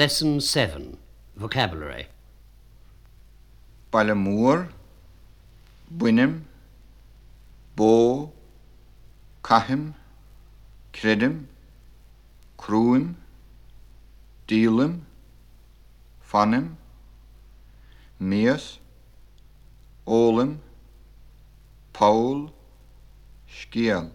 Lesson 7 Vocabulary. baile mór, buinem, bó, Kahim, credim, Kruim, dílim, fanim, mias, ólim, Paul, Skian.